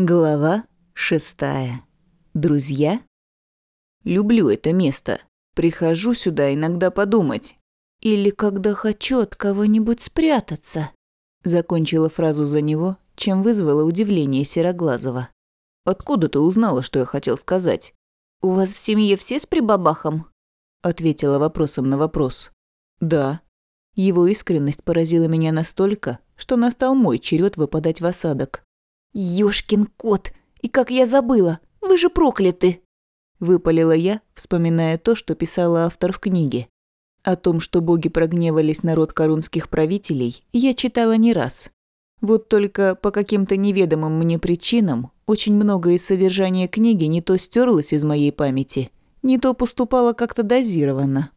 Глава шестая. Друзья? Люблю это место. Прихожу сюда иногда подумать. Или когда хочу от кого-нибудь спрятаться. Закончила фразу за него, чем вызвало удивление Сероглазого. Откуда ты узнала, что я хотел сказать? У вас в семье все с прибабахом? Ответила вопросом на вопрос. Да. Его искренность поразила меня настолько, что настал мой черед выпадать в осадок. «Ёшкин кот! И как я забыла! Вы же прокляты!» Выпалила я, вспоминая то, что писала автор в книге. О том, что боги прогневались народ корунских правителей, я читала не раз. Вот только по каким-то неведомым мне причинам очень многое из содержания книги не то стерлось из моей памяти, не то поступало как-то дозированно.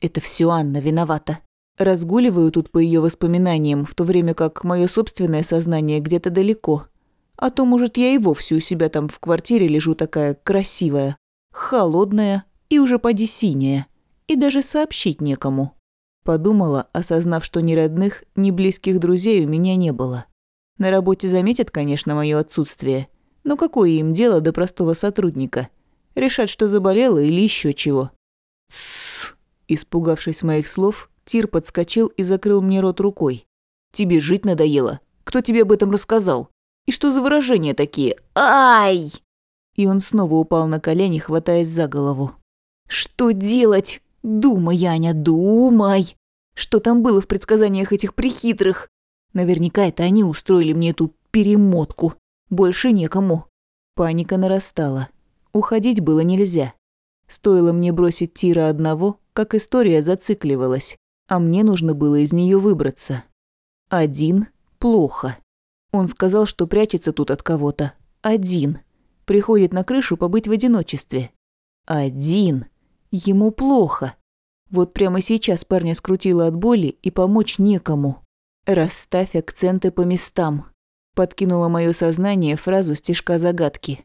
Это все Анна виновата. Разгуливаю тут по ее воспоминаниям, в то время как мое собственное сознание где-то далеко – а то, может, я и вовсе у себя там в квартире лежу такая красивая, холодная и уже поди синяя. И даже сообщить некому. Подумала, осознав, что ни родных, ни близких друзей у меня не было. На работе заметят, конечно, мое отсутствие. Но какое им дело до простого сотрудника? Решать, что заболела или еще чего. Тссс. Испугавшись моих слов, Тир подскочил и закрыл мне рот рукой. «Тебе жить надоело? Кто тебе об этом рассказал?» И что за выражения такие? Ай! И он снова упал на колени, хватаясь за голову. Что делать? Думай, Аня, думай. Что там было в предсказаниях этих прихитрых? Наверняка это они устроили мне эту перемотку. Больше некому. Паника нарастала. Уходить было нельзя. Стоило мне бросить Тира одного, как история зацикливалась, а мне нужно было из нее выбраться. Один – плохо. Он сказал, что прячется тут от кого-то. Один. Приходит на крышу побыть в одиночестве. Один. Ему плохо. Вот прямо сейчас парня скрутило от боли и помочь некому. «Расставь акценты по местам», – подкинуло мое сознание фразу стишка загадки.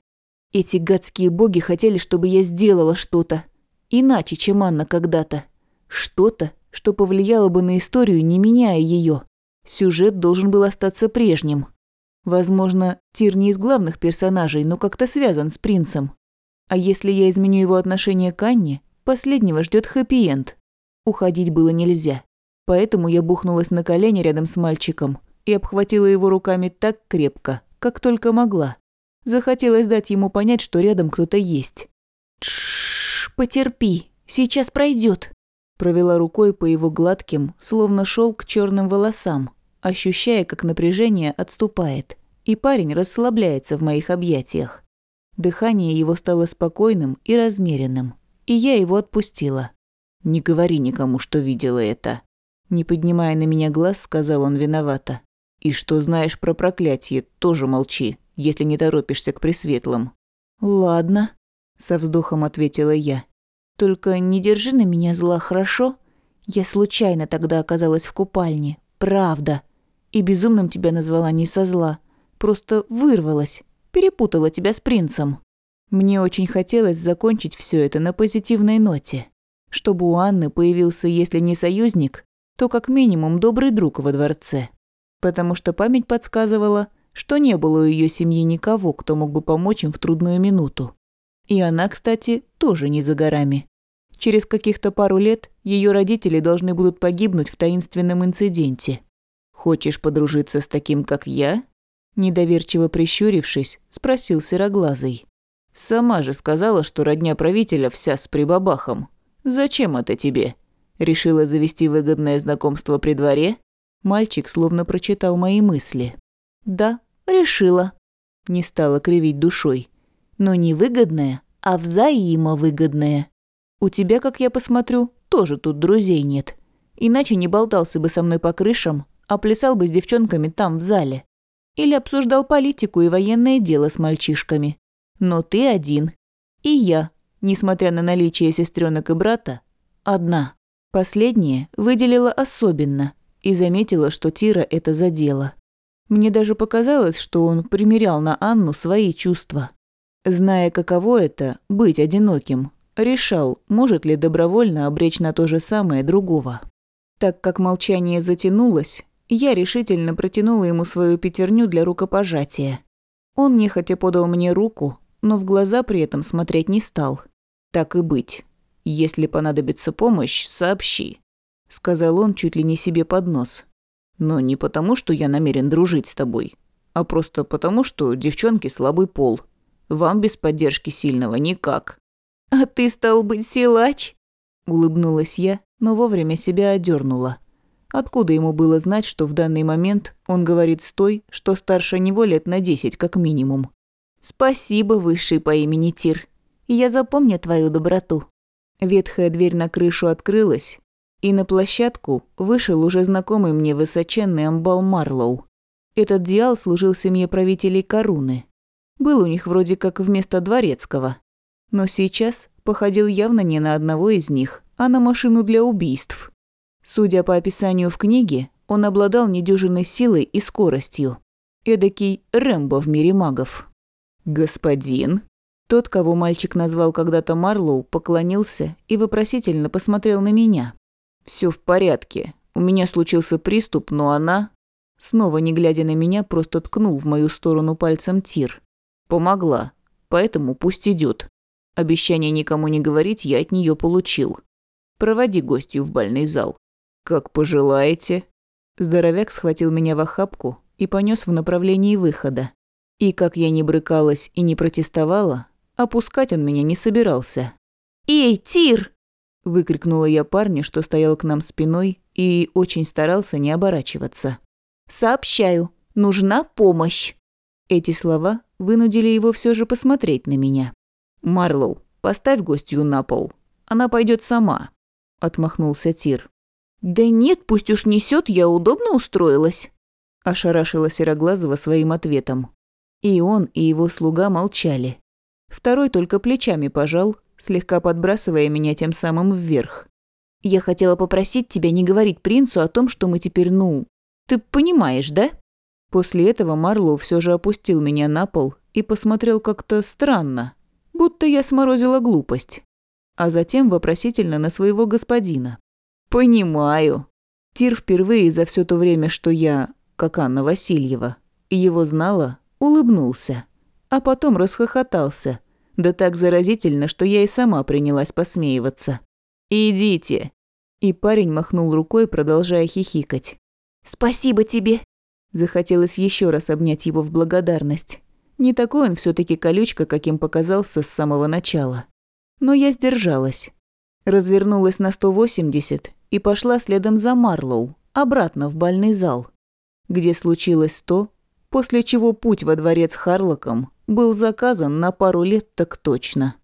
«Эти гадские боги хотели, чтобы я сделала что-то. Иначе, чем Анна когда-то. Что-то, что повлияло бы на историю, не меняя ее. Сюжет должен был остаться прежним. Возможно, Тир не из главных персонажей, но как-то связан с принцем. А если я изменю его отношение к Анне, последнего ждет хэппи-энд. Уходить было нельзя. Поэтому я бухнулась на колени рядом с мальчиком и обхватила его руками так крепко, как только могла. Захотелось дать ему понять, что рядом кто-то есть. Тш, потерпи, сейчас пройдет. Провела рукой по его гладким, словно шелк черным волосам, ощущая, как напряжение отступает и парень расслабляется в моих объятиях. Дыхание его стало спокойным и размеренным, и я его отпустила. «Не говори никому, что видела это». Не поднимая на меня глаз, сказал он виновато. «И что знаешь про проклятие, тоже молчи, если не торопишься к Пресветлым». «Ладно», – со вздохом ответила я. «Только не держи на меня зла, хорошо? Я случайно тогда оказалась в купальне, правда. И безумным тебя назвала не со зла. Просто вырвалась, перепутала тебя с принцем. Мне очень хотелось закончить все это на позитивной ноте. Чтобы у Анны появился, если не союзник, то как минимум добрый друг во дворце. Потому что память подсказывала, что не было у ее семьи никого, кто мог бы помочь им в трудную минуту. И она, кстати, тоже не за горами. Через каких-то пару лет ее родители должны будут погибнуть в таинственном инциденте. «Хочешь подружиться с таким, как я?» Недоверчиво прищурившись, спросил Сероглазый. «Сама же сказала, что родня правителя вся с прибабахом. Зачем это тебе? Решила завести выгодное знакомство при дворе?» Мальчик словно прочитал мои мысли. «Да, решила». Не стала кривить душой. «Но не выгодное, а взаимовыгодное. У тебя, как я посмотрю, тоже тут друзей нет. Иначе не болтался бы со мной по крышам, а плясал бы с девчонками там, в зале. Или обсуждал политику и военное дело с мальчишками. Но ты один. И я, несмотря на наличие сестренок и брата, одна. Последнее выделила особенно и заметила, что Тира это задела. Мне даже показалось, что он примерял на Анну свои чувства. Зная, каково это – быть одиноким, решал, может ли добровольно обречь на то же самое другого. Так как молчание затянулось, я решительно протянула ему свою пятерню для рукопожатия. Он нехотя подал мне руку, но в глаза при этом смотреть не стал. «Так и быть. Если понадобится помощь, сообщи», — сказал он чуть ли не себе под нос. «Но не потому, что я намерен дружить с тобой, а просто потому, что девчонки слабый пол. Вам без поддержки сильного никак». «А ты стал быть силач?» – улыбнулась я, но вовремя себя одернула. Откуда ему было знать, что в данный момент он говорит с той, что старше него лет на десять как минимум? «Спасибо, высший по имени Тир. Я запомню твою доброту». Ветхая дверь на крышу открылась, и на площадку вышел уже знакомый мне высоченный амбал Марлоу. Этот диал служил семье правителей Коруны. Был у них вроде как вместо дворецкого. Но сейчас походил явно не на одного из них, а на машину для убийств. Судя по описанию в книге, он обладал недюжинной силой и скоростью. Эдакий Рэмбо в мире магов. «Господин?» Тот, кого мальчик назвал когда-то Марлоу, поклонился и вопросительно посмотрел на меня. Все в порядке. У меня случился приступ, но она...» Снова не глядя на меня, просто ткнул в мою сторону пальцем Тир. «Помогла. Поэтому пусть идет. Обещание никому не говорить я от нее получил. Проводи гостью в бальный зал. Как пожелаете». Здоровяк схватил меня в охапку и понес в направлении выхода. И как я не брыкалась и не протестовала, опускать он меня не собирался. «Эй, Тир!» – выкрикнула я парню, что стоял к нам спиной и очень старался не оборачиваться. «Сообщаю, нужна помощь!» Эти слова вынудили его все же посмотреть на меня. «Марлоу, поставь гостью на пол. Она пойдет сама», – отмахнулся Тир. «Да нет, пусть уж несет, я удобно устроилась», – ошарашила Сероглазого своим ответом. И он, и его слуга молчали. Второй только плечами пожал, слегка подбрасывая меня тем самым вверх. «Я хотела попросить тебя не говорить принцу о том, что мы теперь, ну... Ты понимаешь, да?» После этого Марлоу все же опустил меня на пол и посмотрел как-то странно, будто я сморозила глупость. А затем вопросительно на своего господина. «Понимаю». Тир впервые за все то время, что я, как Анна Васильева, его знала, улыбнулся а потом расхохотался. Да так заразительно, что я и сама принялась посмеиваться. «Идите!» И парень махнул рукой, продолжая хихикать. «Спасибо тебе!» Захотелось еще раз обнять его в благодарность. Не такой он все таки колючка, каким показался с самого начала. Но я сдержалась. Развернулась на 180 и пошла следом за Марлоу, обратно в бальный зал, где случилось то, после чего путь во дворец Харлоком был заказан на пару лет так точно.